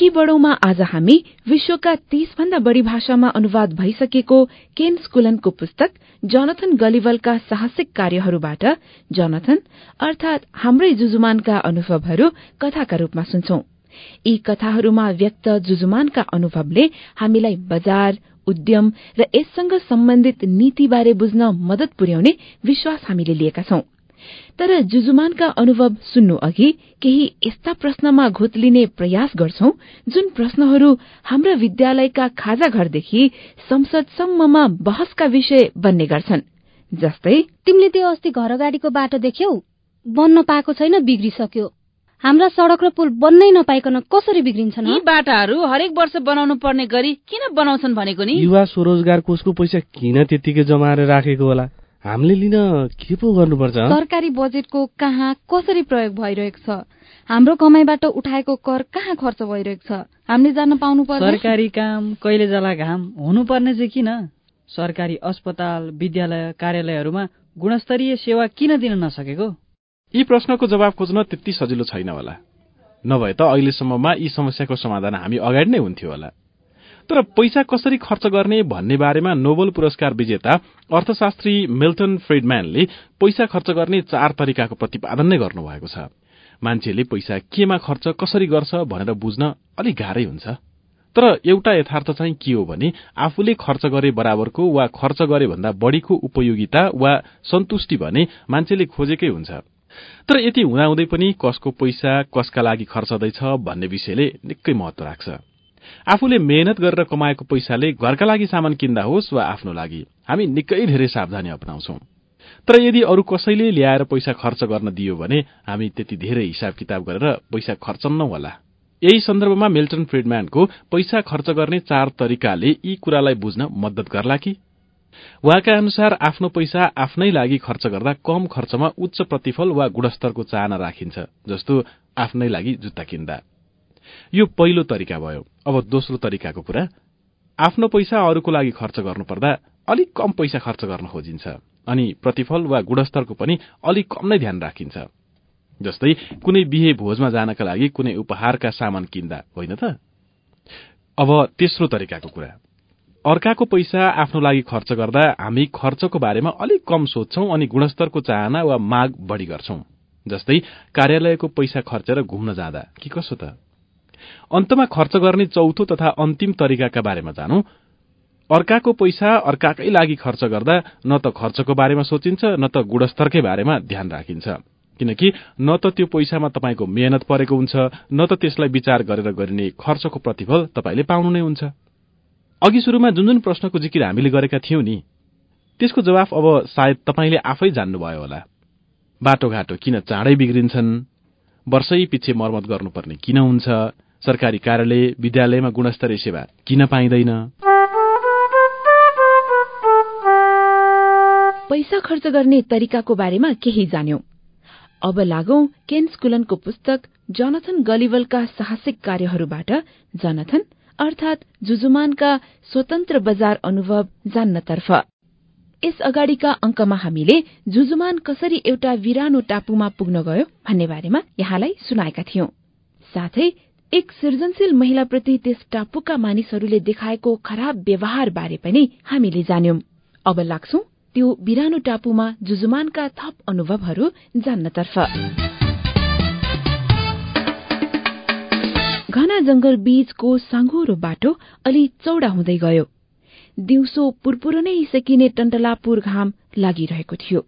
अघि बढौंमा आज हामी विश्वका तीस भन्दा बढ़ी भाषामा अनुवाद भइसकेको केन स्कुलनको पुस्तक जोनाथन गलिवलका साहसिक कार्यहरूबाट जोनाथन अर्थात हाम्रै जुजुमानका अनुभवहरू कथाका रूपमा सुन्छौं। यी कथाहरूमा व्यक्त जुजुमानका अनुभवले हामीलाई बजार उद्यम र यससँग सम्बन्धित नीतिबारे बुझ्न मदत पुर्याउने विश्वास हामीले लिएका छौं। तर जुजुमानका अनुभव सुन्नु अघि केही यस्ता प्रश्नमा घोत्लिने प्रयास गर्छौं जुन प्रश्नहरू हाम्रा विद्यालयका खाजा घरदेखि संसदसम्ममा बहसका विषय बन्ने गर्छन्। जस्तै तिमीले त्यो अस्ति घर अगाडिको बाटो देख्यौ? बन्न पाएको छैन बिग्रिसक्यो। हाम्रा सड़क र पुल बन्नै नपाइकन कसरी बिग्रिन्छन् यी बाटाहरू हरेक वर्ष बनाउनु पर्ने गरी किन बनाउँछन् भनेको नि? युवा स्वरोजगार कोषको पैसा किन त्यतिकै जमाएर राखेको होला? हामीले लिन के पो गर्नुपर्छ? सरकारी बजेटको कहाँ कसरी प्रयोग भइरहेको छ? हाम्रो कमाईबाट उठाएको कर कहाँ खर्च भइरहेको छ? हामीले जान्न पाउनु पर्छ सरकारी काम कहिले जला घाम हुनुपर्ने चाहिँ किन? सरकारी अस्पताल विद्यालय कार्यालयहरूमा गुणस्तरीय सेवा किन दिन नसकेको? यी प्रश्नको जवाब खोज्न त्यति सजिलो छैन होला। नभए त अहिलेसम्ममा यी समस्याको समाधान हामी अगाडि नै हुन्थ्यो होला। तर पैसा कसरी खर्च गर्ने भन्ने बारेमा नोबल पुरस्कार विजेता अर्थशास्त्री मिल्टन फ्रिडम्यानले पैसा खर्च गर्ने चार तरिकाको प्रतिपादन नै गर्नुभएको छ। मान्छेले पैसा केमा खर्च कसरी गर्छ भनेर बुझ्न अलिक गाह्रै हुन्छ। तर एउटा यथार्थ चाहिँ के हो भने आफूले खर्च गरे बराबरको वा खर्च गरे भन्दा बढ़ीको उपयोगिता वा सन्तुष्टि भने मान्छेले खोजेकै हुन्छ। तर यति हुँदाहुँदै पनि कसको पैसा कसका लागि खर्च हुँदैछ भन्ने विषयले निकै महत्व राख्छ। आफूले मेहनत गरेर कमाएको पैसाले घरका लागि सामान किन्दा होस् वा आफ्नो लागि हामी निकै धेरै सावधानी अपनाउँछौ। तर यदि अरू कसैले ल्याएर पैसा खर्च गर्न दियो भने हामी त्यति धेरै हिसाब किताब गरेर पैसा खर्चन्नौ होला। यही सन्दर्भमा मिल्टन फ्रिडम्यानको पैसा खर्च गर्ने चार तरिकाले यी कुरालाई बुझ्न मद्दत गर्ला कि? उहाँका अनुसार आफ्नो पैसा आफ्नै लागि खर्च गर्दा कम खर्चमा उच्च प्रतिफल वा गुणस्तरको चाहना राखिन्छ जस्तो आफ्नै लागि जुत्ता किन्दा। यो पहिलो तरिका भयो। अब दोस्रो तरिकाको कुरा आफ्नो पैसा अरूको लागि खर्च गर्नुपर्दा अलिक कम पैसा खर्च गर्न खोजिन्छ अनि प्रतिफल वा गुणस्तरको पनि अलिक कम नै ध्यान राखिन्छ। जस्तै कुनै बिहे भोजमा जानका लागि कुनै उपहारका सामान किन्दा होइन त? अब तेस्रो तरिकाको कुरा। अर्काको पैसा आफ्नो लागि खर्च गर्दा हामी खर्चको बारेमा अलिक कम सोध्छौं अनि गुणस्तरको चाहना वा माग बढ़ी गर्छौं। जस्तै कार्यालयको पैसा खर्चेर घुम्न जाँदा कि कसो त? अन्तमा खर्च गर्ने चौथो तथा अन्तिम तरिकाका बारेमा जानौ। अर्काको पैसा अर्काकै लागि खर्च गर्दा न त खर्चको बारेमा सोचिन्छ न त गुणस्तरकै बारेमा ध्यान राखिन्छ। किनकि न त त्यो पैसामा तपाईँको मेहनत परेको हुन्छ न त त्यसलाई विचार गरेर गरिने खर्चको प्रतिफल तपाईँले पाउनु नै हुन्छ। अघि सुरुमा जुन जुन प्रश्नको जिकिर हामीले गरेका थियौं नि त्यसको जवाफ अब सायद तपाईँले आफै जान्नुभयो होला। बाटोघाटो किन चाँडै बिग्रिन्छन्? वर्षै पछि मर्मत गर्नुपर्ने किन हुन्छ? सरकारी कार्यालय विद्यालयमा गुणस्तरीय सेवा किन पाइँदैन? पैसा खर्च गर्ने तरिकाको बारेमा केही जान्यौं। अब लागौं केन स्कुलनको पुस्तक जोनाथन गलिवलका साहसिक कार्यहरूबाट जोनाथन अर्थात जुजुमानका स्वतन्त्र बजार अनुभव जान्नतर्फ। यस अगाडिका अंकमा हामीले जुजुमान कसरी एउटा विरानो टापुमा पुग्न गयो भन्ने बारेमा यहाँलाई सुनाएका थियौं। साथै एक सृजनशील महिलाप्रति त्यस टापुका मानिसहरूले देखाएको खराब व्यवहार बारे पनि हामीले जान्यौं। अब लाग्छौ त्यो बिरानो टापुमा जुजुमानका थप अनुभवहरू जान्नतर्फ। घना जंगल बीचको साँघुरो बाटो अलि चौडा हुँदै गयो। दिउँसो पुरपुर नै सकिने टन्टलापुर घाम लागिरहेको थियो।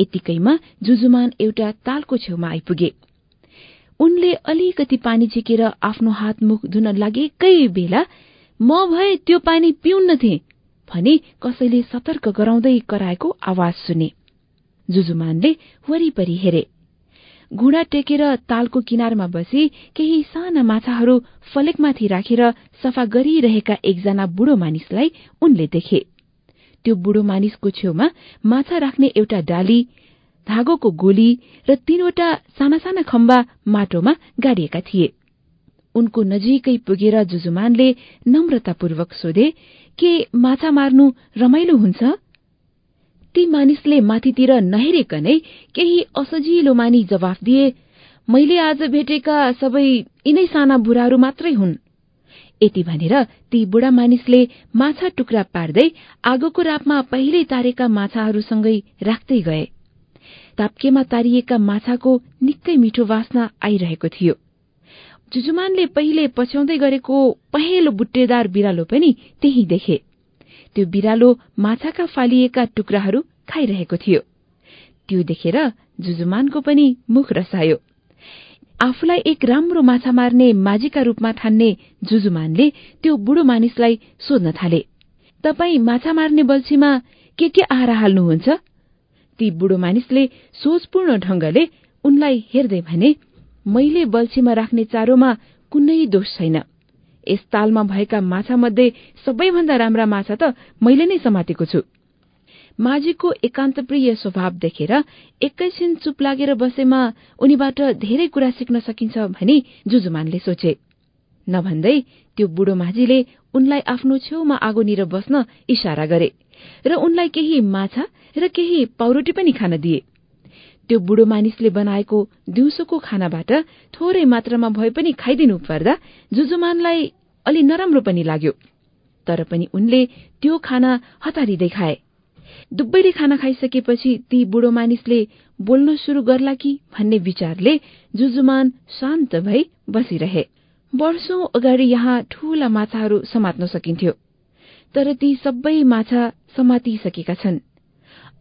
यतिकैमा जुजुमान एउटा तालको छेउमा आइपुगे। उनले अलिकति पानी झिकेर आफ्नो हात मुख धुन लागेकै बेला म भए त्यो पानी पिउन्न थिए भनी कसैले सतर्क गराउँदै कराएको आवाज सुने। जुजुमानले वरिपरि हेरे। घुँडा टेकेर तालको किनारमा बसी केही साना माछाहरू फलेकमाथि राखेर सफा गरिरहेका एकजना बुढो मानिसलाई उनले देखे। त्यो बुढो मानिसको छेउमा माछा राख्ने एउटा डाली धागोको गोली र तीनवटा साना साना खम्बा माटोमा गाडिएका थिए। उनको नजिकै पुगेर जुजुमानले नम्रतापूर्वक सोधे के माछा मार्नु रमाइलो हुन्छ? ती मानिसले माथितिर नहेरिकनै केही असजिलो मानी जवाफ दिए। मैले आज भेटेका सबै यिनै साना बुढाहरू मात्रै हुन्। यति भनेर ती बुढा मानिसले माछा टुक्रा पार्दै आगोको रापमा पहिल्यै तारेका माछाहरूसँगै राख्दै गए। ताप्केमा तारिएका माछाको निकै मिठो वासना आइरहेको थियो। जुजुमानले पहिले पछ्याउँदै गरेको पहेँलो बुट्टेदार बिरालो पनि त्यही देखे। त्यो बिरालो माछाका फालिएका टुक्राहरू खाइरहेको थियो। त्यो देखेर जुजुमानको पनि मुख रसायो। आफूलाई एक राम्रो माछा मार्ने माझीका रूपमा ठान्ने जुजुमानले त्यो बुढो मानिसलाई सोध्न थाले तपाई माछा मार्ने बल्छीमा के के आहारा हाल्नुहुन्छ? ती बुढो मानिसले सोचपूर्ण ढंगले उनलाई हेर्दै भने मैले बल्छीमा राख्ने चारोमा कुनै दोष छैन। यस तालमा भएका माछा मध्ये सबैभन्दा राम्रा माछा त मैले नै समातेको छु। माझीको एकान्तप्रिय स्वभाव देखेर एकैछिन चुप लागेर बसेमा उनीबाट धेरै कुरा सिक्न सकिन्छ भनी जुजुमानले सोचे। नभन्दै त्यो बुढो माझीले उनलाई आफ्नो छेउमा आगोनिर बस्न इशारा गरे। र उनलाई केही माछा र केही पाउरोटी पनि खान दिए। त्यो बुढो मानिसले बनाएको दिउँसोको खानाबाट थोरै मात्रामा भए पनि खाइदिनु पर्दा जुजुमानलाई अलि नराम्रो पनि लाग्यो। तर पनि उनले त्यो खाना हतारिँदै खाए। दुवैले खाना खाइसकेपछि ती बुढो मानिसले बोल्न शुरू गर्ला कि भन्ने विचारले जुजुमान शान्त भई बसिरहे। वर्षौं अगाडि यहाँ ठूला माछाहरू समात्न सकिन्थ्यो। तर ती सबै माछा समातिसकेका छन्।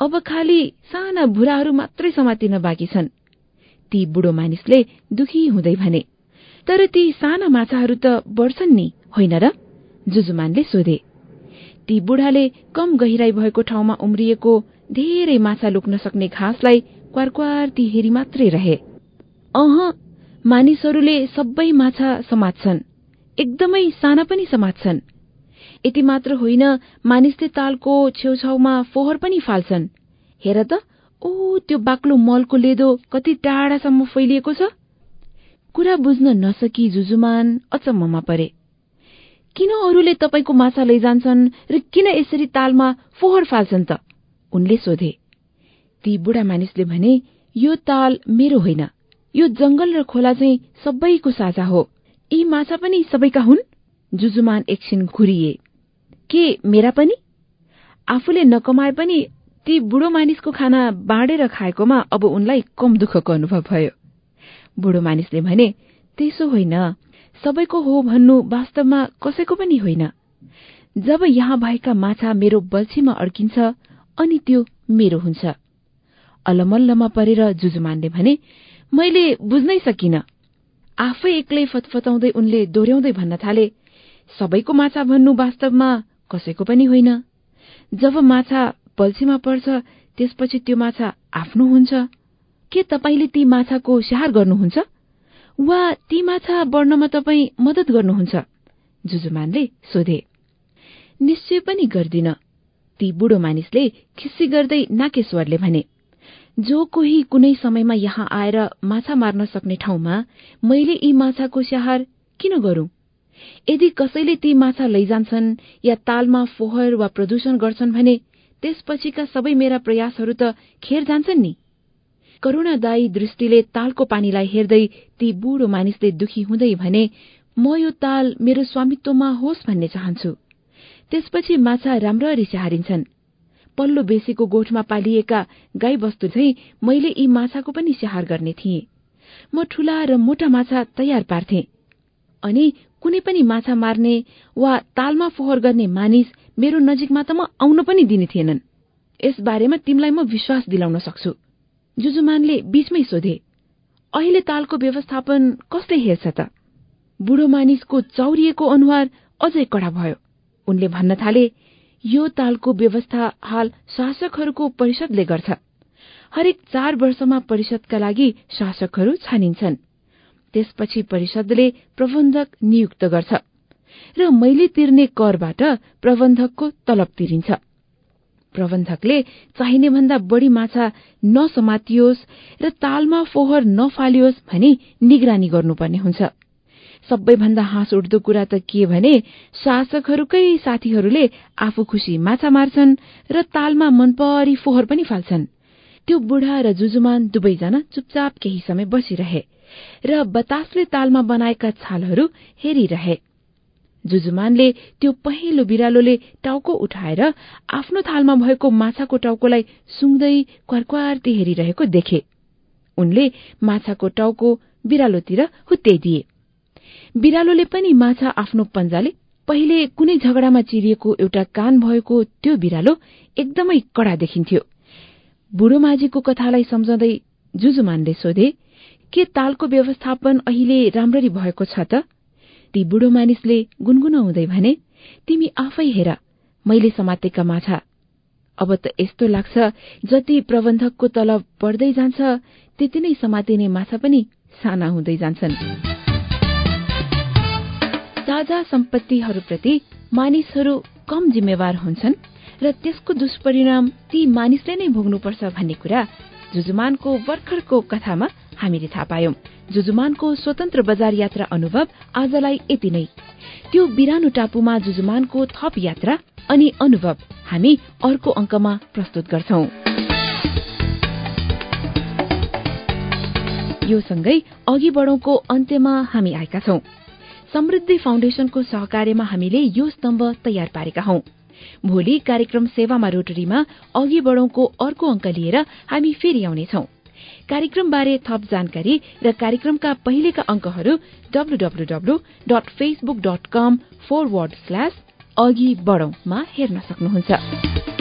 अब खालि साना भुराहरू मात्रै समातिन बाँकी छन्। ती बुढो मानिसले दुखी हुँदै भने तर ती साना माछाहरू त बढ्छन् नि होइन र? जुजुमानले सोधे। ती बुढाले कम गहिराई भएको ठाउँमा उम्रिएको धेरै माछा लुक्न सक्ने घाँसलाई क्वार ती हेरी मात्रै रहे। अह मानिसहरूले सबै माछा समात्छन्। एकदमै साना पनि समात्छन्। यति मात्र होइन मानिसले तालको छेउछाउमा फोहोर पनि फाल्छन्। हेर त ओ त्यो बाक्लो मलको लेदो कति टाढासम्म फैलिएको छ। कुरा बुझ्न नसकी जुजुमान अचम्ममा परे। किन अरूले तपाईँको माछा लैजान्छन् र किन यसरी तालमा फोहोर फाल्छन् त? उनले सोधे। ती बुढा मानिसले भने यो ताल मेरो होइन। यो जंगल र खोला चाहिँ सबैको साझा हो। यी माछा पनि सबैका हुन्? जुजुमान एकछिन घुरिए। के मेरा पनि? आफूले नकमाए पनि ती बुढो मानिसको खाना बाँडेर खाएकोमा अब उनलाई कम दुःखको अनुभव भयो। बुढो मानिसले भने त्यसो होइन। सबैको हो भन्नु वास्तवमा कसैको पनि होइन। जब यहाँ भएका माछा मेरो बल्छीमा अड्किन्छ अनि त्यो मेरो हुन्छ। अलमल्लमा परेर जुजुमानले भने मैले बुझ्नै सकिन। आफै एक्लै फतफताउँदै उनले दोहोऱ्याउँदै भन्न थाले सबैको माछा भन्नु वास्तवमा कसैको पनि होइन। जब माछा बल्छीमा पर्छ त्यसपछि त्यो माछा आफ्नो हुन्छ। के तपाईँले ती माछाको स्याहार गर्नुहुन्छ? वा ती माछा बढ्नमा तपाईँ मदत गर्नुहुन्छ? जुजुमानले सोधे। निश्चय पनि गर्दिन। ती बुढो मानिसले खिस्सी गर्दै नाकेश्वरले भने जो कोही कुनै समयमा यहाँ आएर माछा मार्न सक्ने ठाउँमा मैले यी माछाको स्याहार किन गरूं? यदि कसैले ती माछा लैजान्छन् या तालमा फोहोर वा प्रदूषण गर्छन् भने त्यसपछिका सबै मेरा प्रयासहरू त खेर जान्छन् नि। करूणादायी दृष्टिले तालको पानीलाई हेर्दै ती बुढो मानिसले दुखी हुँदै भने म यो ताल मेरो स्वामित्वमा होस् भन्ने चाहन्छु। त्यसपछि माछा राम्ररी स्याहारिन्छन्। पल्लो बेसीको गोठमा पालिएका गाई बस्तु झै मैले यी माछाको पनि स्याहार गर्ने थिएँ। म ठूला र मोटा माछा तयार पार्थे। अनि कुनै पनि माछा मार्ने वा तालमा फोहोर गर्ने मानिस मेरो नजिकमा त म आउन पनि दिने थिएनन्। यस बारेमा तिमीलाई म विश्वास दिलाउन सक्छु। जुजुमानले बीचमै सोधे अहिले तालको व्यवस्थापन कसले हेर्छ त? बुढो मानिसको चौरिएको अनुहार अझै कडा भयो। उनले भन्न थाले यो तालको व्यवस्था हाल शासकहरूको परिषदले गर्छ। हरेक चार वर्षमा परिषदका लागि शासकहरू छानिन्छन्। त्यसपछि परिषदले प्रबन्धक नियुक्त गर्छ र मैले तिर्ने करबाट प्रबन्धकको तलब तिरिन्छ। प्रबन्धकले चाहिने भन्दा बढ़ी माछा नसमातियोस् र तालमा फोहोर नफालियोस् भनी निगरानी गर्नुपर्ने हुन्छ। सबैभन्दा हाँस उठ्दो कुरा त के भने शासकहरूकै साथीहरूले आफू खुशी माछा मार्छन् र तालमा मनपरी फोहोर पनि फाल्छन्। त्यो बुढा र जुजुमान दुवैजना चुपचाप केही समय बसिरहे। र बतासले तालमा बनाएका छालहरू हेरिरहे। जुजुमानले त्यो पहिलो बिरालोले टाउको उठाएर आफ्नो थालमा भएको माछाको टाउकोलाई सुङ्दै क्वारक्वार्ती हेरिरहेको देखे। उनले माछाको टाउको बिरालोतिर हुत्याइदिए बिरालोले पनि माछा आफ्नो पन्जाले पहिले कुनै झगडामा चिरिएको एउटा कान भएको त्यो बिरालो एकदमै कडा देखिन्थ्यो। बुढो माझीको कथालाई सम्झाउँदै जुजुमानले सोधे के तालको व्यवस्थापन अहिले राम्ररी भएको छ त? ती बुढो मानिसले गुनगुनाउँदै भने तिमी आफै हेर मैले समातेका माछा। अब त यस्तो लाग्छ जति प्रबन्धकको तलब बढ्दै जान्छ त्यति नै समातिने माछा पनि साना हुँदै जान्छन्। साझा सम्पत्तिहरूप्रति मानिसहरू कम जिम्मेवार हुन्छन् र त्यसको दुष्परिणाम ती मानिसले नै भोग्नुपर्छ भन्ने कुरा जुजुमानको भर्खरको कथामा हामीले थाहा पायौं। जुजुमानको स्वतन्त्र बजार यात्रा अनुभव आजलाई यति नै। त्यो बिरानो टापुमा जुजुमानको थप यात्रा अनि अनुभव हामी अर्को अङ्कमा प्रस्तुत गर्छौ। यो सँगै अघि बढौंको अन्त्यमा हामी आएका छौं। समृद्धि फाउन्डेशनको सहकार्यमा हामीले यो स्तम्भ तयार पारेका हौं। भोलि कार्यक्रम सेवामा रोटरीमा अघि बढौंको अर्को अङ्क लिएर हामी फेरि आउनेछौ। कार्यक्रमबारे थप जानकारी र कार्यक्रमका पहिलेका अङ्कहरू W W W dot Facebook dot com forward slash अघि बढौंमा हेर्न सक्नुहुन्छ।